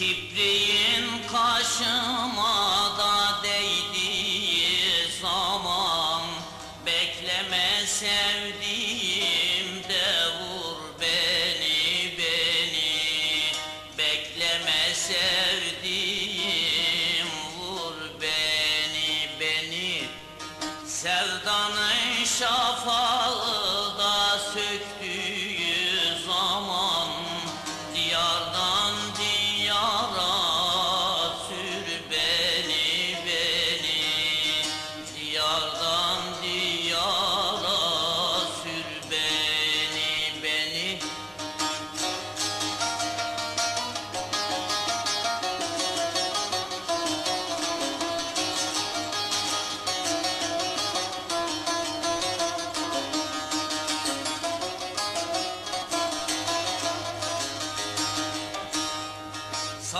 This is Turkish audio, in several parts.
Kibriğin kaşıma da değdiği zaman Bekleme sevdiğim de vur beni beni. Bekleme sevdiğim vur beni beni. Sevdanın şafağı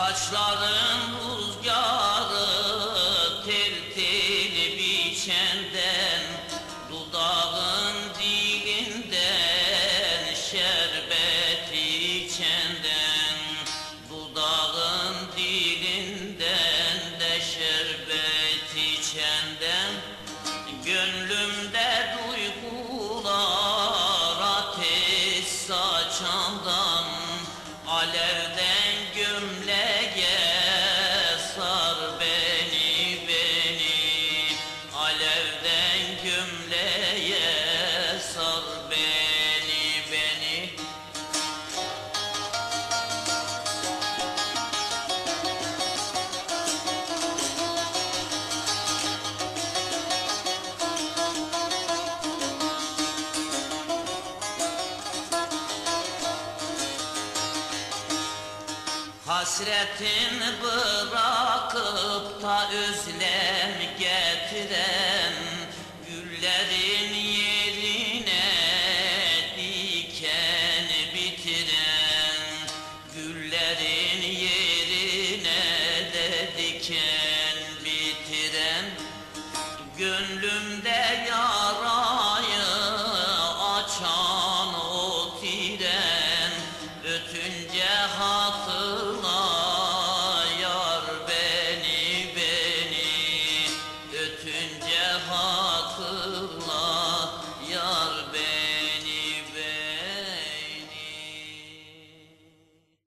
Saçların Hasretin bırakıp da özlem getiren Güllerin yerine diken bitiren Güllerin yerine de diken bitiren Gönlümde yarayı